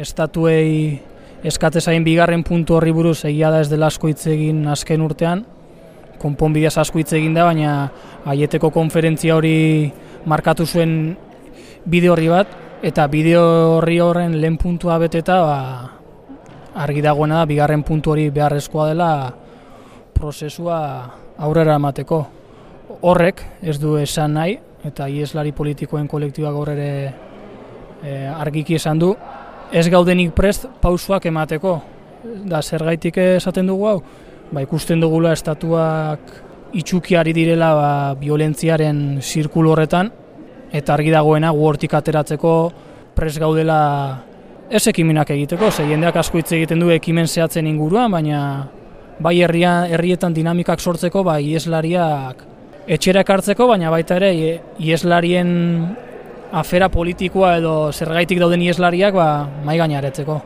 estatuei eskatezain bigarren puntu horri buruz egia da ez dela asko hitz egin azken urtean, konponbideaz asko hitz egin da, baina aieteko konferentzia hori markatu zuen bideo horri bat, eta bideo horri horren lehen puntua beteta, ba, argi dagoena da, bigarren puntu hori beharrezkoa dela prozesua aurrera emateko. Horrek ez du esan nahi, eta ieslari politikoen kolektiba gaur ere e, argiki esan du, ez gaudenik prest pausuak emateko. Da zergaitik esaten dugu hau, ba, ikusten dugula estatuak itxukiari direla ba, violentziaren zirkulu horretan, eta argi dagoena gu hortik ateratzeko prest gaudela ez ekimenak egiteko, ze jendeak asko hitz egiten du ekimen zehatzen inguruan, baina bai herria, herrietan dinamikak sortzeko, bai ieslariak etxera ekartzeko, baina baita ere ieslarien afera politikoa edo zergaitik dauden ieslariak ba, mai gainaretzeko.